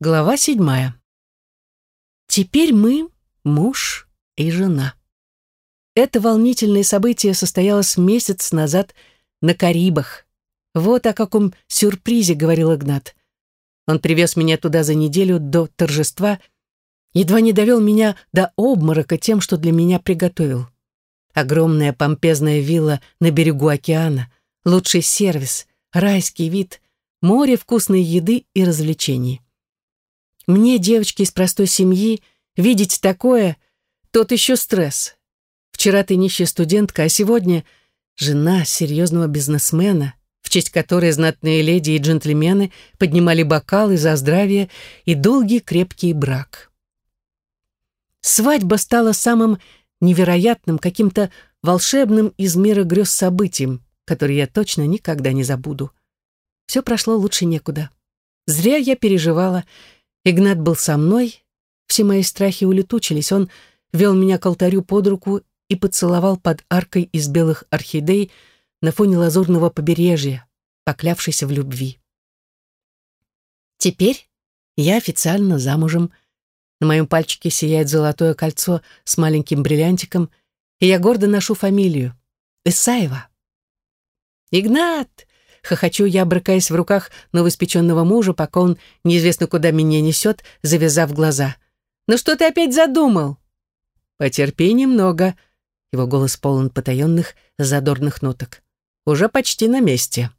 Глава седьмая. Теперь мы муж и жена. Это волнительное событие состоялось месяц назад на Карибах. Вот о каком сюрпризе говорил Игнат. Он привез меня туда за неделю до торжества, едва не довел меня до обморока тем, что для меня приготовил. Огромная помпезная вилла на берегу океана, лучший сервис, райский вид, море вкусной еды и развлечений. Мне, девочке из простой семьи, видеть такое — тот еще стресс. Вчера ты нищая студентка, а сегодня жена серьезного бизнесмена, в честь которой знатные леди и джентльмены поднимали бокалы за здравие и долгий крепкий брак. Свадьба стала самым невероятным, каким-то волшебным из мира грез событием, который я точно никогда не забуду. Все прошло лучше некуда. Зря я переживала, Игнат был со мной, все мои страхи улетучились, он вел меня к алтарю под руку и поцеловал под аркой из белых орхидей на фоне лазурного побережья, поклявшийся в любви. Теперь я официально замужем. На моем пальчике сияет золотое кольцо с маленьким бриллиантиком, и я гордо ношу фамилию — Исаева. «Игнат!» Хохочу я, брыкаясь в руках новоиспеченного мужа, пока он неизвестно куда меня несет, завязав глаза. «Ну что ты опять задумал?» «Потерпи немного». Его голос полон потаенных, задорных ноток. «Уже почти на месте».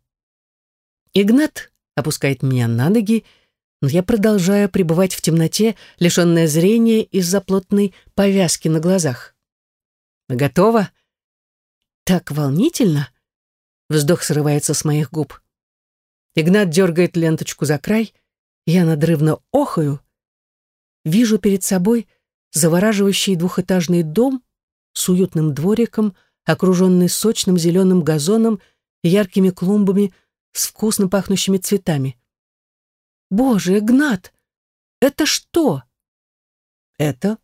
Игнат опускает меня на ноги, но я продолжаю пребывать в темноте, лишенная зрения из-за плотной повязки на глазах. «Готово?» «Так волнительно!» Вздох срывается с моих губ. Игнат дергает ленточку за край, я надрывно охаю. Вижу перед собой завораживающий двухэтажный дом с уютным двориком, окруженный сочным зеленым газоном и яркими клумбами с вкусно пахнущими цветами. «Боже, Игнат, это что?» «Это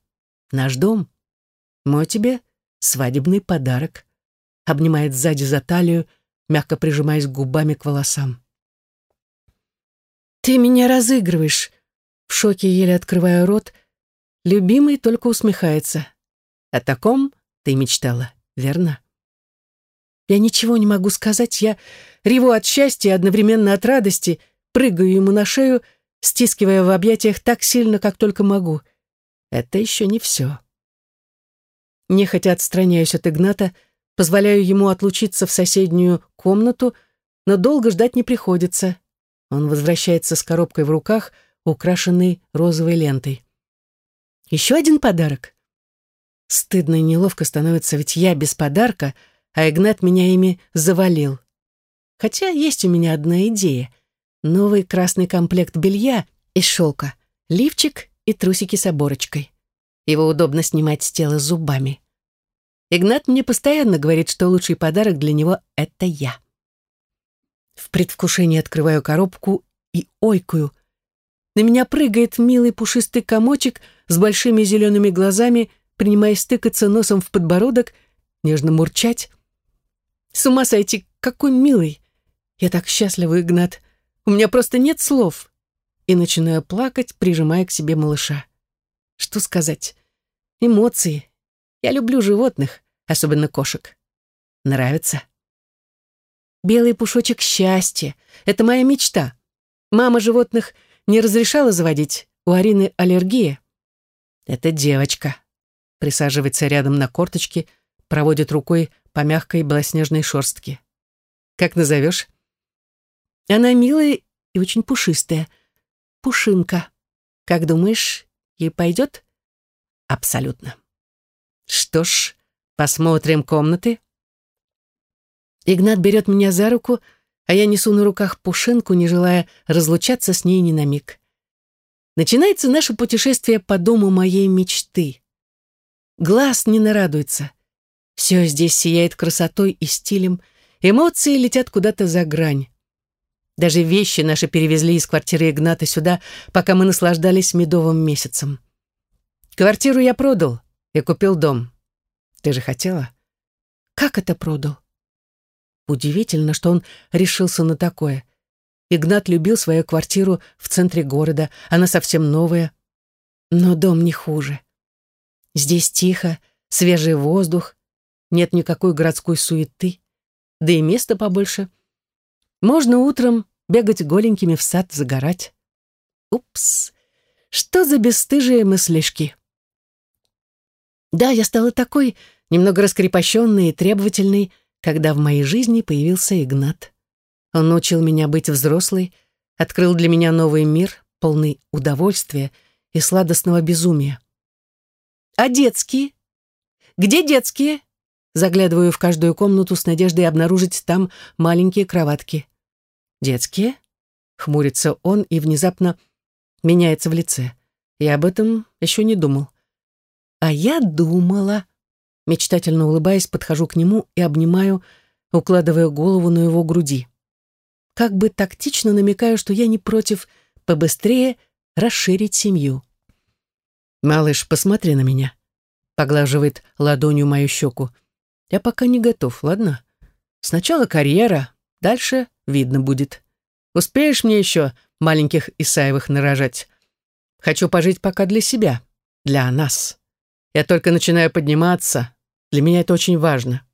наш дом. Мой тебе свадебный подарок», обнимает сзади за талию, мягко прижимаясь губами к волосам. «Ты меня разыгрываешь!» В шоке еле открываю рот. Любимый только усмехается. О таком ты мечтала, верно? Я ничего не могу сказать. Я реву от счастья одновременно от радости, прыгаю ему на шею, стискивая в объятиях так сильно, как только могу. Это еще не все. Нехотя отстраняюсь от Игната, Позволяю ему отлучиться в соседнюю комнату, но долго ждать не приходится. Он возвращается с коробкой в руках, украшенной розовой лентой. Еще один подарок. Стыдно и неловко становится, ведь я без подарка, а Игнат меня ими завалил. Хотя есть у меня одна идея. Новый красный комплект белья из шелка, лифчик и трусики с оборочкой. Его удобно снимать с тела зубами. Игнат мне постоянно говорит, что лучший подарок для него — это я. В предвкушении открываю коробку и ойкую. На меня прыгает милый пушистый комочек с большими зелеными глазами, принимая стыкаться носом в подбородок, нежно мурчать. С ума сойти, какой милый! Я так счастлива, Игнат. У меня просто нет слов. И начинаю плакать, прижимая к себе малыша. Что сказать? Эмоции, я люблю животных, особенно кошек. Нравится? Белый пушочек счастья. Это моя мечта. Мама животных не разрешала заводить. У Арины аллергия. Это девочка. Присаживается рядом на корточке, проводит рукой по мягкой белоснежной шерстке. Как назовешь? Она милая и очень пушистая. Пушинка. Как думаешь, ей пойдет? Абсолютно. Что ж, посмотрим комнаты. Игнат берет меня за руку, а я несу на руках пушинку, не желая разлучаться с ней ни на миг. Начинается наше путешествие по дому моей мечты. Глаз не нарадуется. Все здесь сияет красотой и стилем, эмоции летят куда-то за грань. Даже вещи наши перевезли из квартиры Игната сюда, пока мы наслаждались медовым месяцем. Квартиру я продал, я купил дом. Ты же хотела? Как это продал? Удивительно, что он решился на такое. Игнат любил свою квартиру в центре города, она совсем новая. Но дом не хуже. Здесь тихо, свежий воздух, нет никакой городской суеты, да и места побольше. Можно утром бегать голенькими в сад, загорать. Упс, что за бесстыжие мыслишки. Да, я стала такой, немного раскрепощенной и требовательной, когда в моей жизни появился Игнат. Он научил меня быть взрослой, открыл для меня новый мир, полный удовольствия и сладостного безумия. «А детские? Где детские?» Заглядываю в каждую комнату с надеждой обнаружить там маленькие кроватки. «Детские?» — хмурится он и внезапно меняется в лице. Я об этом еще не думал. «А я думала...» Мечтательно улыбаясь, подхожу к нему и обнимаю, укладывая голову на его груди. Как бы тактично намекаю, что я не против побыстрее расширить семью. «Малыш, посмотри на меня», — поглаживает ладонью мою щеку. «Я пока не готов, ладно? Сначала карьера, дальше видно будет. Успеешь мне еще маленьких Исаевых нарожать? Хочу пожить пока для себя, для нас. Я только начинаю подниматься, для меня это очень важно».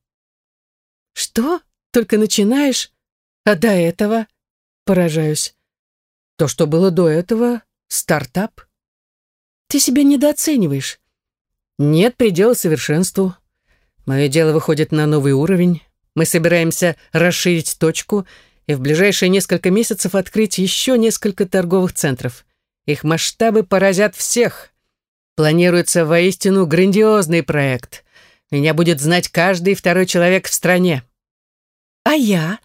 «Что? Только начинаешь? А до этого?» Поражаюсь. «То, что было до этого, стартап?» «Ты себя недооцениваешь». «Нет предела совершенству. Мое дело выходит на новый уровень. Мы собираемся расширить точку и в ближайшие несколько месяцев открыть еще несколько торговых центров. Их масштабы поразят всех. Планируется воистину грандиозный проект. Меня будет знать каждый второй человек в стране. А я?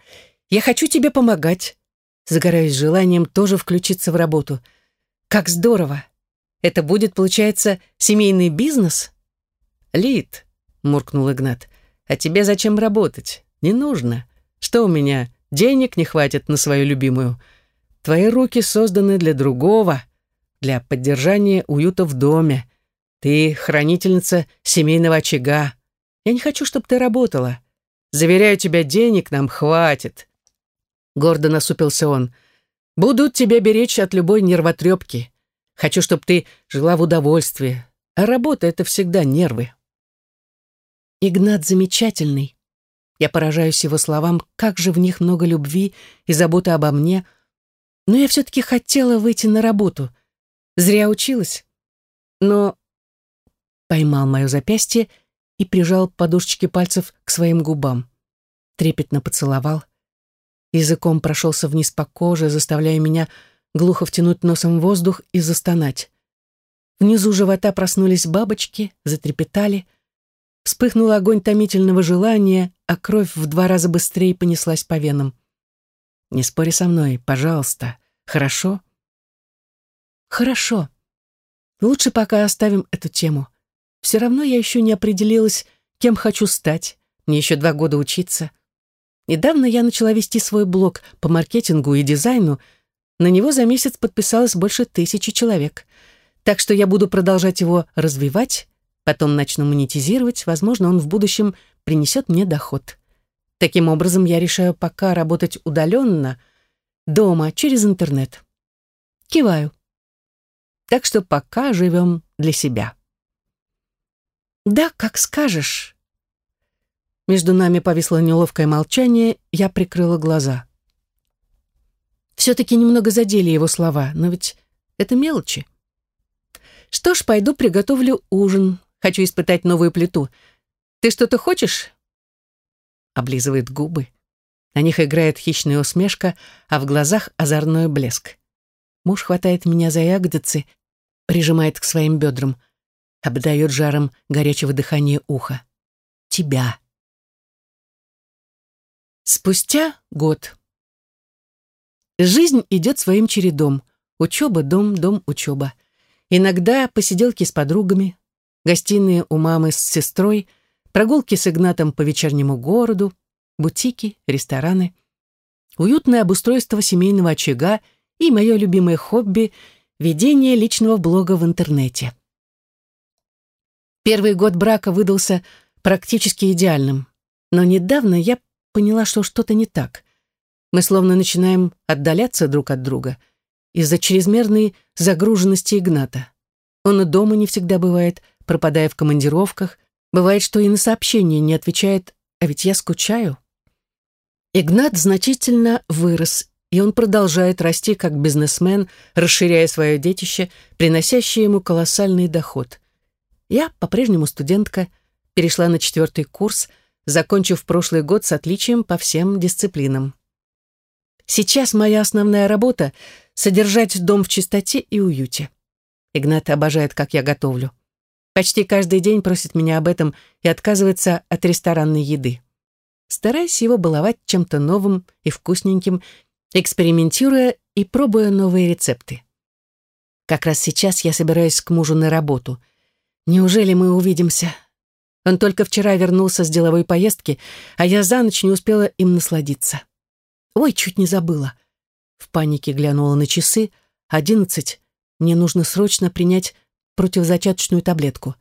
Я хочу тебе помогать. Загораюсь желанием тоже включиться в работу. Как здорово. Это будет, получается, семейный бизнес? Лид, муркнул Игнат. А тебе зачем работать? Не нужно. Что у меня, денег не хватит на свою любимую? Твои руки созданы для другого, для поддержания уюта в доме. Ты хранительница семейного очага. Я не хочу, чтобы ты работала. Заверяю тебя, денег нам хватит. Гордо насупился он. Будут тебя беречь от любой нервотрепки. Хочу, чтобы ты жила в удовольствии. А работа — это всегда нервы. Игнат замечательный. Я поражаюсь его словам, как же в них много любви и заботы обо мне. Но я все-таки хотела выйти на работу. Зря училась. Но поймал мое запястье и прижал подушечки пальцев к своим губам. Трепетно поцеловал. Языком прошелся вниз по коже, заставляя меня глухо втянуть носом воздух и застонать. Внизу живота проснулись бабочки, затрепетали. Вспыхнул огонь томительного желания, а кровь в два раза быстрее понеслась по венам. «Не спори со мной, пожалуйста. Хорошо?» «Хорошо. Лучше пока оставим эту тему. Все равно я еще не определилась, кем хочу стать. Мне еще два года учиться. Недавно я начала вести свой блог по маркетингу и дизайну. На него за месяц подписалось больше тысячи человек. Так что я буду продолжать его развивать, потом начну монетизировать, возможно, он в будущем принесет мне доход. Таким образом, я решаю пока работать удаленно, дома, через интернет. Киваю. Так что пока живем для себя. «Да, как скажешь». Между нами повисло неловкое молчание, я прикрыла глаза. Все-таки немного задели его слова, но ведь это мелочи. Что ж, пойду приготовлю ужин. Хочу испытать новую плиту. Ты что-то хочешь? Облизывает губы. На них играет хищная усмешка, а в глазах озорной блеск. Муж хватает меня за ягодицы, прижимает к своим бедрам обдает жаром горячего дыхания уха. Тебя. Спустя год. Жизнь идет своим чередом. Учеба, дом, дом, учеба. Иногда посиделки с подругами, гостиные у мамы с сестрой, прогулки с Игнатом по вечернему городу, бутики, рестораны, уютное обустройство семейного очага и мое любимое хобби — ведение личного блога в интернете. Первый год брака выдался практически идеальным. Но недавно я поняла, что что-то не так. Мы словно начинаем отдаляться друг от друга из-за чрезмерной загруженности Игната. Он и дома не всегда бывает, пропадая в командировках. Бывает, что и на сообщения не отвечает, а ведь я скучаю. Игнат значительно вырос, и он продолжает расти как бизнесмен, расширяя свое детище, приносящее ему колоссальный доход. Я, по-прежнему студентка, перешла на четвертый курс, закончив прошлый год с отличием по всем дисциплинам. Сейчас моя основная работа — содержать дом в чистоте и уюте. Игнат обожает, как я готовлю. Почти каждый день просит меня об этом и отказывается от ресторанной еды. Стараюсь его баловать чем-то новым и вкусненьким, экспериментируя и пробуя новые рецепты. Как раз сейчас я собираюсь к мужу на работу. Неужели мы увидимся? Он только вчера вернулся с деловой поездки, а я за ночь не успела им насладиться. Ой, чуть не забыла. В панике глянула на часы. Одиннадцать. Мне нужно срочно принять противозачаточную таблетку.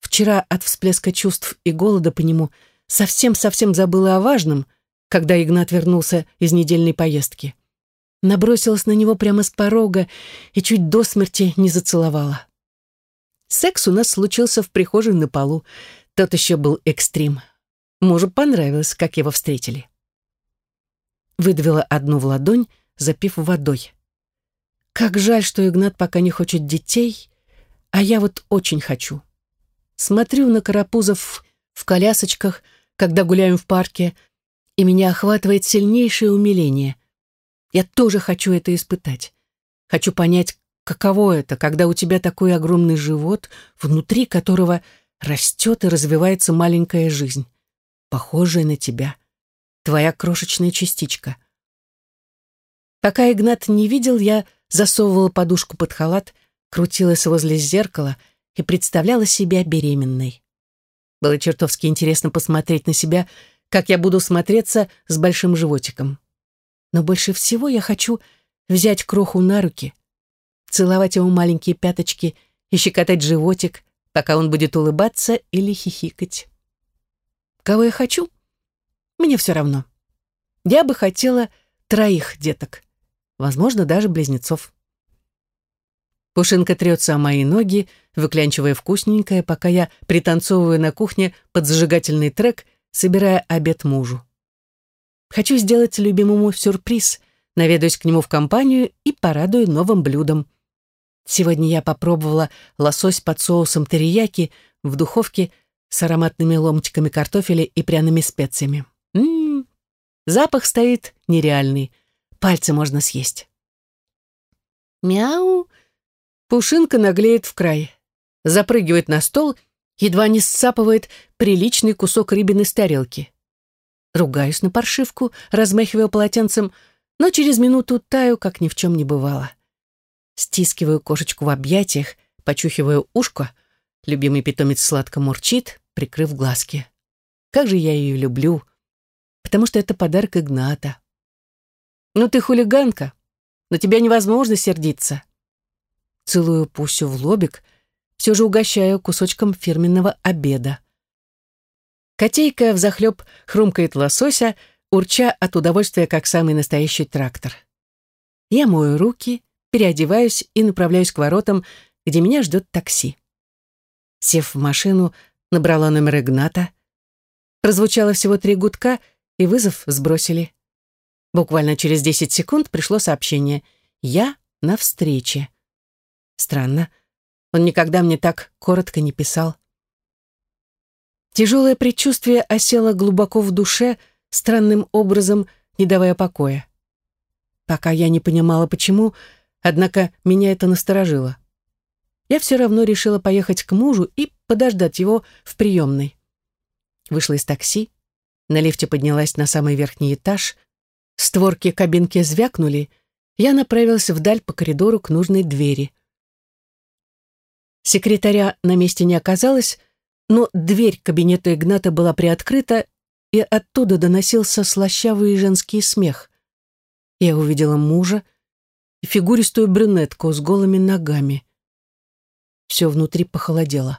Вчера от всплеска чувств и голода по нему совсем-совсем забыла о важном, когда Игнат вернулся из недельной поездки. Набросилась на него прямо с порога и чуть до смерти не зацеловала. Секс у нас случился в прихожей на полу. Тот еще был экстрим. Мужу понравилось, как его встретили. Выдавила одну в ладонь, запив водой. Как жаль, что Игнат пока не хочет детей, а я вот очень хочу. Смотрю на карапузов в колясочках, когда гуляем в парке, и меня охватывает сильнейшее умиление. Я тоже хочу это испытать. Хочу понять, каково это, когда у тебя такой огромный живот, внутри которого растет и развивается маленькая жизнь, похожая на тебя, твоя крошечная частичка. Пока Игнат не видел, я засовывала подушку под халат, крутилась возле зеркала и представляла себя беременной. Было чертовски интересно посмотреть на себя, как я буду смотреться с большим животиком. Но больше всего я хочу взять кроху на руки, целовать ему маленькие пяточки и щекотать животик, пока он будет улыбаться или хихикать. Кого я хочу? Мне все равно. Я бы хотела троих деток, возможно, даже близнецов. Пушинка трется о мои ноги, выклянчивая вкусненькое, пока я пританцовываю на кухне под зажигательный трек, собирая обед мужу. Хочу сделать любимому сюрприз, наведаюсь к нему в компанию и порадую новым блюдом. Сегодня я попробовала лосось под соусом терияки в духовке с ароматными ломтиками картофеля и пряными специями. М -м -м. Запах стоит нереальный. Пальцы можно съесть. Мяу. Пушинка наглеет в край. Запрыгивает на стол, едва не сцапывает приличный кусок рыбины с тарелки. Ругаюсь на паршивку, размахивая полотенцем, но через минуту таю, как ни в чем не бывало. Стискиваю кошечку в объятиях, почухиваю ушко. Любимый питомец сладко мурчит, прикрыв глазки. Как же я ее люблю, потому что это подарок Игната. «Ну ты хулиганка, на тебя невозможно сердиться», целую Пусю в лобик, все же угощаю кусочком фирменного обеда. Котейка взахлеб хрумкает лосося, урча от удовольствия, как самый настоящий трактор. Я мою руки, переодеваюсь и направляюсь к воротам, где меня ждет такси. Сев в машину, набрала номер Игната. Прозвучало всего три гудка, и вызов сбросили. Буквально через десять секунд пришло сообщение «Я на встрече». Странно. Он никогда мне так коротко не писал. Тяжелое предчувствие осело глубоко в душе, странным образом не давая покоя. Пока я не понимала, почему, однако меня это насторожило. Я все равно решила поехать к мужу и подождать его в приемной. Вышла из такси, на лифте поднялась на самый верхний этаж, створки кабинки звякнули, я направилась вдаль по коридору к нужной двери. Секретаря на месте не оказалось, но дверь кабинета Игната была приоткрыта, и оттуда доносился слащавый женский смех. Я увидела мужа и фигуристую брюнетку с голыми ногами. Все внутри похолодело.